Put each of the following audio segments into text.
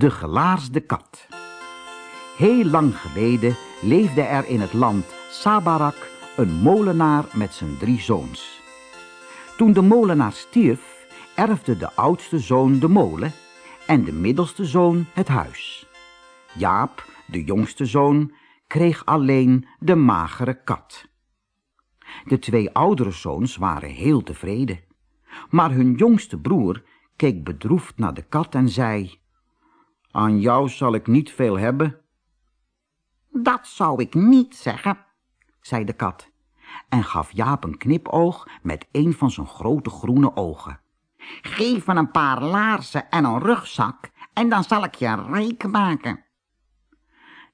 De gelaarsde kat. Heel lang geleden leefde er in het land Sabarak een molenaar met zijn drie zoons. Toen de molenaar stierf, erfde de oudste zoon de molen en de middelste zoon het huis. Jaap, de jongste zoon, kreeg alleen de magere kat. De twee oudere zoons waren heel tevreden, maar hun jongste broer keek bedroefd naar de kat en zei... Aan jou zal ik niet veel hebben. Dat zou ik niet zeggen, zei de kat en gaf Jaap een knipoog met een van zijn grote groene ogen. Geef me een paar laarzen en een rugzak en dan zal ik je rijk maken.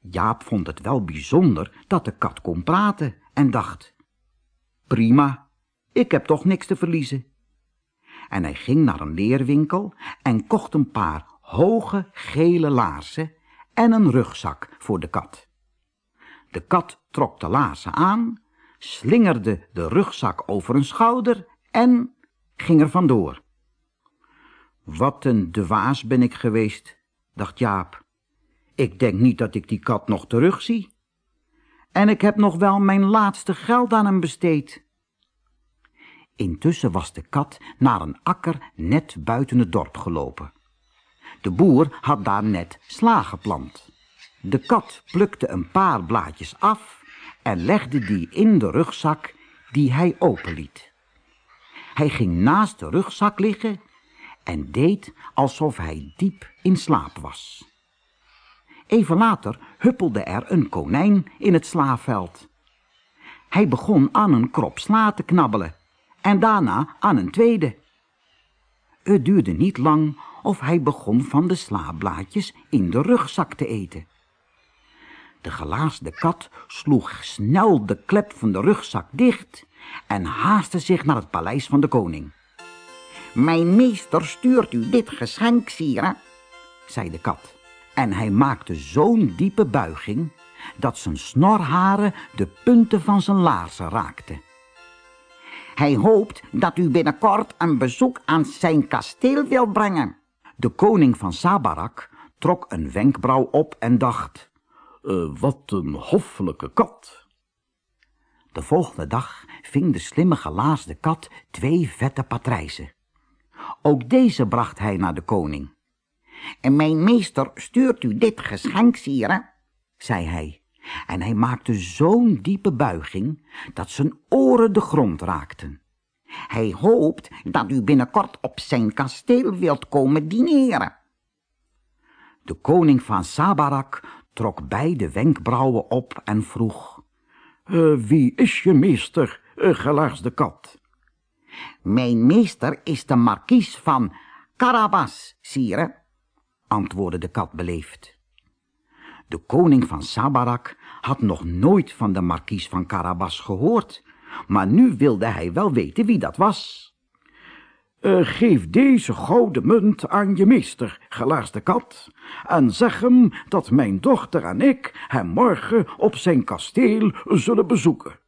Jaap vond het wel bijzonder dat de kat kon praten en dacht... Prima, ik heb toch niks te verliezen. En hij ging naar een leerwinkel en kocht een paar hoge gele laarzen en een rugzak voor de kat. De kat trok de laarzen aan, slingerde de rugzak over een schouder en ging er vandoor. Wat een dwaas ben ik geweest, dacht Jaap. Ik denk niet dat ik die kat nog terugzie. En ik heb nog wel mijn laatste geld aan hem besteed. Intussen was de kat naar een akker net buiten het dorp gelopen. De boer had daar net sla geplant. De kat plukte een paar blaadjes af en legde die in de rugzak die hij openliet. Hij ging naast de rugzak liggen en deed alsof hij diep in slaap was. Even later huppelde er een konijn in het slaaveld. Hij begon aan een krop sla te knabbelen en daarna aan een tweede. Het duurde niet lang of hij begon van de slaablaadjes in de rugzak te eten. De gelaasde kat sloeg snel de klep van de rugzak dicht en haastte zich naar het paleis van de koning. Mijn meester stuurt u dit geschenk, sire, zei de kat. En hij maakte zo'n diepe buiging dat zijn snorharen de punten van zijn laarzen raakten. Hij hoopt dat u binnenkort een bezoek aan zijn kasteel wil brengen. De koning van Sabarak trok een wenkbrauw op en dacht... Uh, wat een hoffelijke kat. De volgende dag ving de slimme gelaasde kat twee vette patrijzen. Ook deze bracht hij naar de koning. En mijn meester stuurt u dit geschenk, sire, zei hij. En hij maakte zo'n diepe buiging dat zijn oren de grond raakten. Hij hoopt dat u binnenkort op zijn kasteel wilt komen dineren. De koning van Sabarak trok beide wenkbrauwen op en vroeg... Uh, wie is je meester, uh, gelaarsde kat? Mijn meester is de markies van Carabas, sire, antwoordde de kat beleefd. De koning van Sabarak had nog nooit van de markies van Carabas gehoord, maar nu wilde hij wel weten wie dat was. Uh, geef deze gouden munt aan je meester, gelaarste kat, en zeg hem dat mijn dochter en ik hem morgen op zijn kasteel zullen bezoeken.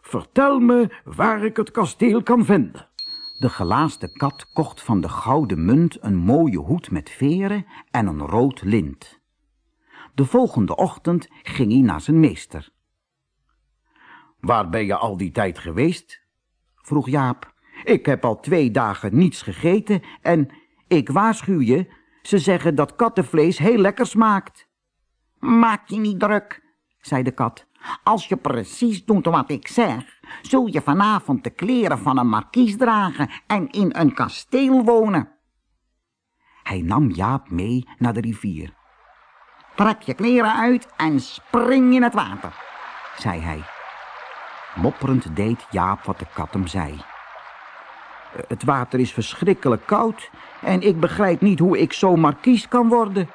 Vertel me waar ik het kasteel kan vinden. De gelaaste kat kocht van de gouden munt een mooie hoed met veren en een rood lint. De volgende ochtend ging hij naar zijn meester. Waar ben je al die tijd geweest? vroeg Jaap. Ik heb al twee dagen niets gegeten en ik waarschuw je, ze zeggen dat kattenvlees heel lekker smaakt. Maak je niet druk, zei de kat. Als je precies doet wat ik zeg, zul je vanavond de kleren van een markies dragen en in een kasteel wonen. Hij nam Jaap mee naar de rivier. Trek je kleren uit en spring in het water, zei hij. Mopperend deed Jaap wat de kat hem zei. Het water is verschrikkelijk koud en ik begrijp niet hoe ik zo markies kan worden.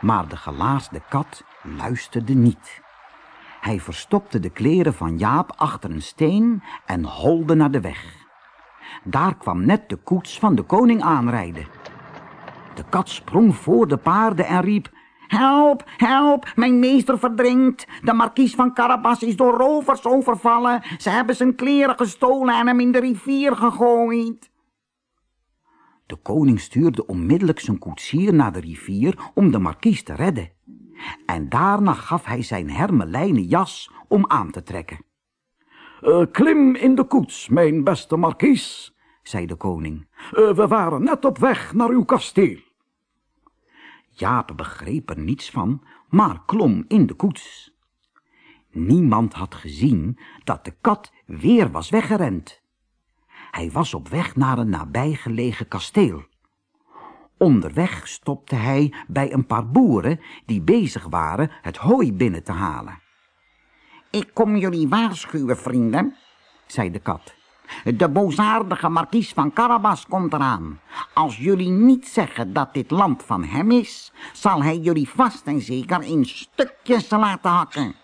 Maar de gelaasde kat luisterde niet. Hij verstopte de kleren van Jaap achter een steen en holde naar de weg. Daar kwam net de koets van de koning aanrijden. De kat sprong voor de paarden en riep... Help, help, mijn meester verdrinkt. De markies van Carabas is door rovers overvallen. Ze hebben zijn kleren gestolen en hem in de rivier gegooid. De koning stuurde onmiddellijk zijn koetsier naar de rivier om de markies te redden. En daarna gaf hij zijn hermelijnen jas om aan te trekken. Uh, klim in de koets, mijn beste markies, zei de koning. Uh, we waren net op weg naar uw kasteel. Jaap begreep er niets van, maar klom in de koets. Niemand had gezien dat de kat weer was weggerend. Hij was op weg naar een nabijgelegen kasteel. Onderweg stopte hij bij een paar boeren die bezig waren het hooi binnen te halen. Ik kom jullie waarschuwen, vrienden, zei de kat. De boosaardige markies van Carabas komt eraan. Als jullie niet zeggen dat dit land van hem is, zal hij jullie vast en zeker in stukjes laten hakken.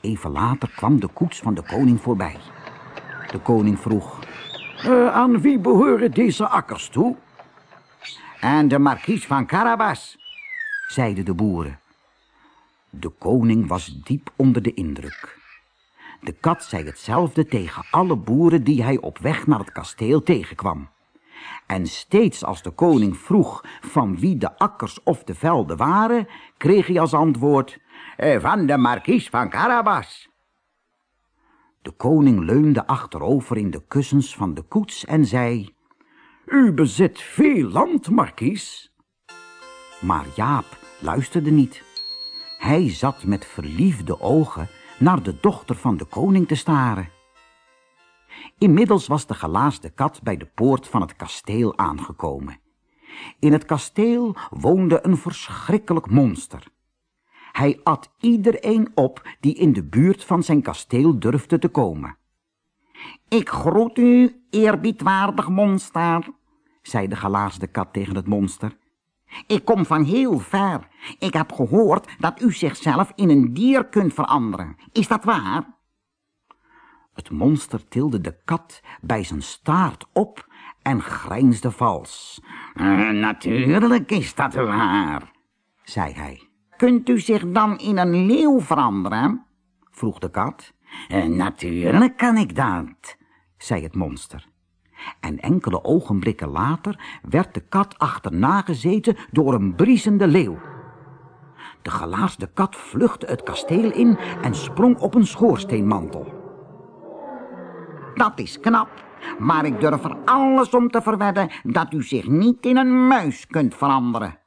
Even later kwam de koets van de koning voorbij. De koning vroeg... Uh, aan wie behoren deze akkers toe? Aan de markies van Carabas, zeiden de boeren. De koning was diep onder de indruk. De kat zei hetzelfde tegen alle boeren die hij op weg naar het kasteel tegenkwam. En steeds als de koning vroeg van wie de akkers of de velden waren, kreeg hij als antwoord... Eh, van de markies van Carabas. De koning leunde achterover in de kussens van de koets en zei... U bezit veel land, markies. Maar Jaap luisterde niet. Hij zat met verliefde ogen naar de dochter van de koning te staren. Inmiddels was de gelaasde kat bij de poort van het kasteel aangekomen. In het kasteel woonde een verschrikkelijk monster. Hij at iedereen op die in de buurt van zijn kasteel durfde te komen. Ik groet u, eerbiedwaardig monster, zei de gelaasde kat tegen het monster. Ik kom van heel ver. Ik heb gehoord dat u zichzelf in een dier kunt veranderen. Is dat waar? Het monster tilde de kat bij zijn staart op en grijnsde vals. Uh, natuurlijk is dat waar, zei hij. Kunt u zich dan in een leeuw veranderen? vroeg de kat. Uh, natuurlijk kan ik dat, zei het monster. En enkele ogenblikken later werd de kat achterna gezeten door een briesende leeuw. De gelaarsde kat vluchtte het kasteel in en sprong op een schoorsteenmantel. Dat is knap, maar ik durf er alles om te verwedden dat u zich niet in een muis kunt veranderen.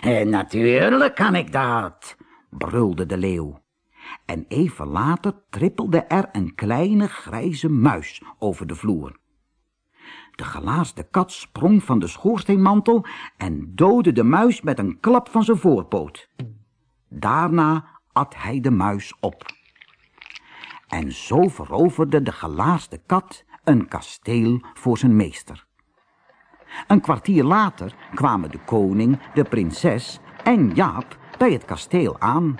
En natuurlijk kan ik dat, brulde de leeuw. En even later trippelde er een kleine grijze muis over de vloer. De gelaasde kat sprong van de schoorsteenmantel en doodde de muis met een klap van zijn voorpoot. Daarna at hij de muis op. En zo veroverde de gelaasde kat een kasteel voor zijn meester. Een kwartier later kwamen de koning, de prinses en Jaap bij het kasteel aan.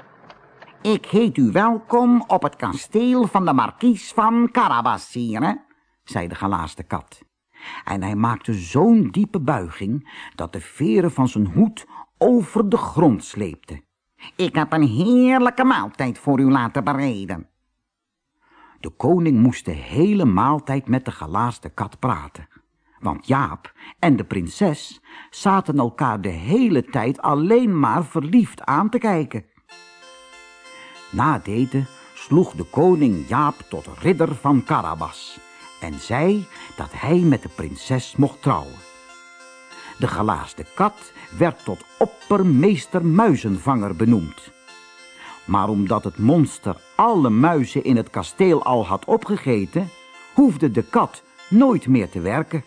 Ik heet u welkom op het kasteel van de markies van Carabas, sire, zei de gelaasde kat. En hij maakte zo'n diepe buiging dat de veren van zijn hoed over de grond sleepten. Ik heb een heerlijke maaltijd voor u laten bereiden. De koning moest de hele maaltijd met de gelaaste kat praten. Want Jaap en de prinses zaten elkaar de hele tijd alleen maar verliefd aan te kijken. Na het sloeg de koning Jaap tot ridder van Carabas en zei dat hij met de prinses mocht trouwen. De gelaasde kat werd tot oppermeester muizenvanger benoemd. Maar omdat het monster alle muizen in het kasteel al had opgegeten, hoefde de kat nooit meer te werken.